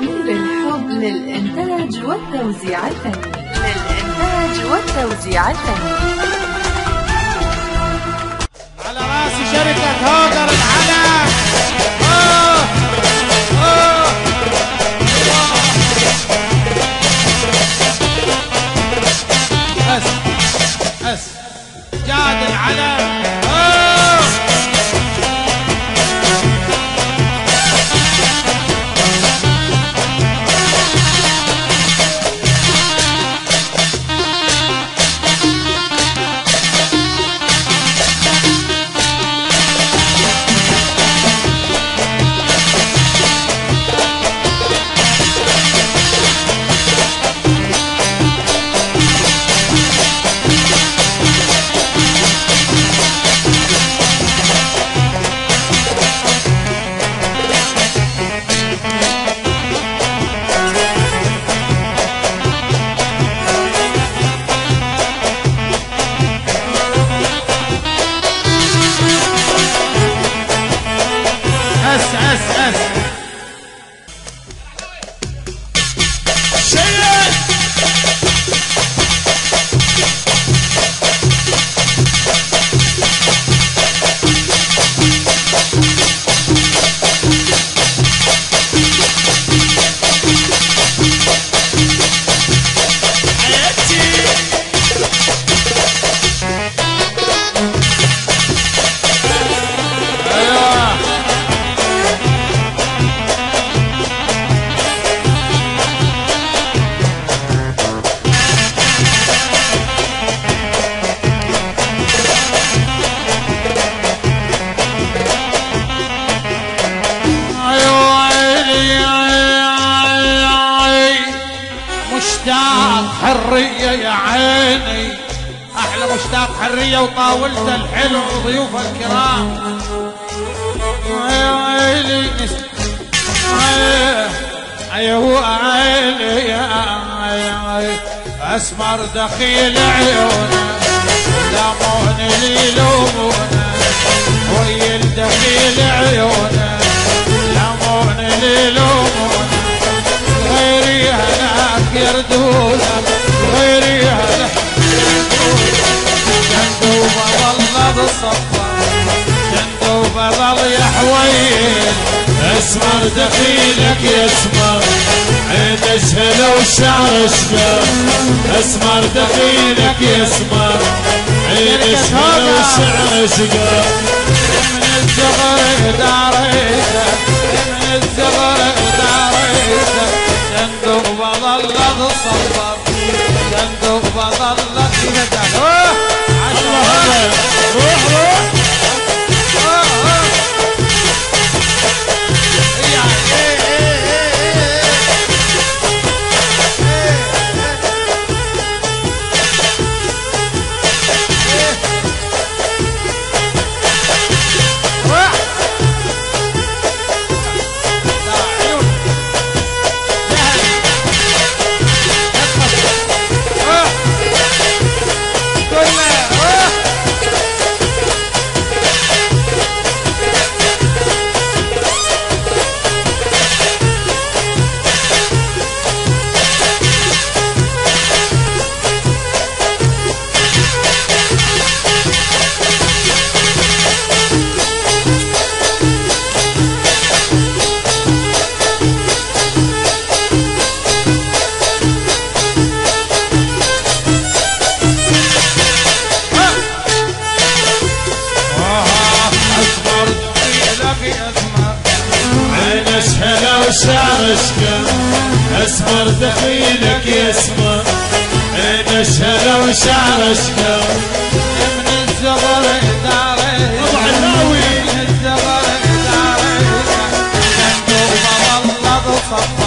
تحميل الحب للإنتاج والتوزيع الفني. للإنتاج والتوزيع الفني. على رأس شركة هوجر العلم حرية يا عيني. أحلى مشتاق حرية وطاولة الحلو ضيوف الكرام. عيني. أيوه عيني يا عيني. أسمر دخيل عيونه لمون لي لومونه وي الدخيل عيونه لمون لي لومونه غيري هناك يردونه هناك جندوب والله بصفه جندوب ظل يا حويل اسمر دخيلك يسمر وشعر اشقر اسمر دخيلك يسمر عين اشهل وشعر اشقر من الزغر داريته وشعر اشقر من الزغر داري طبعا ناوي. من الزغر داري ظل بصفر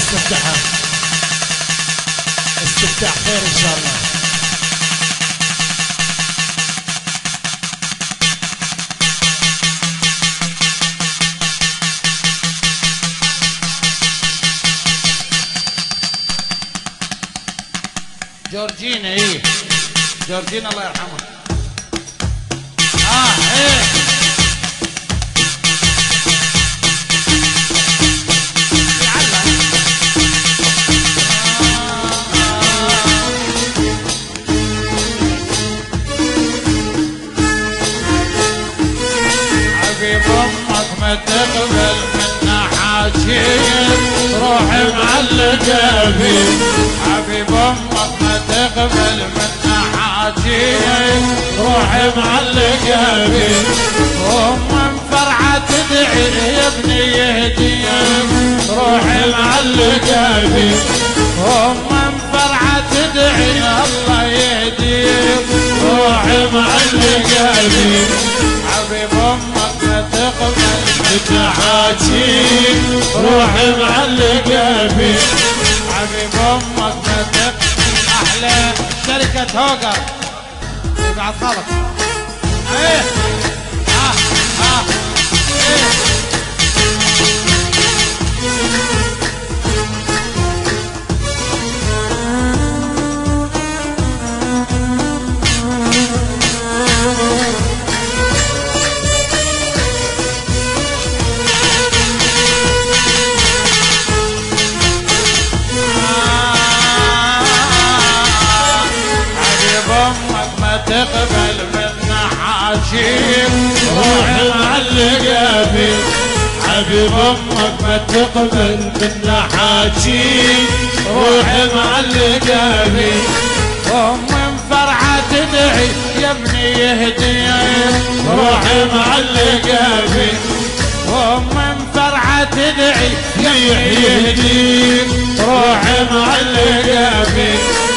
استفتحها. استمتع خير إن شاء الله. جورجينا إيه جورجينا الله يرحمها معلقه بيه حبيب أمك ما تقبل منا حاجين روحي معلقه بيه أم فرحة تدعي يا ابني يهديك. روحي معلقه بيه أم فرحة تدعي الله يهديك. تحاكيك روحي معلقة بيك حبيب ما تقبل أحلى. شركة هوجر بعد خلص إيه. حاجيب روحي معلقة بيك حبيب أمك ما تقبل منا حاجيك روحي معلقة بيك أم فرحة تدعي يا ابني يهديك روحي معلقة بيك أم فرحة تدعي يا ابني يهديك روحي معلقة بيك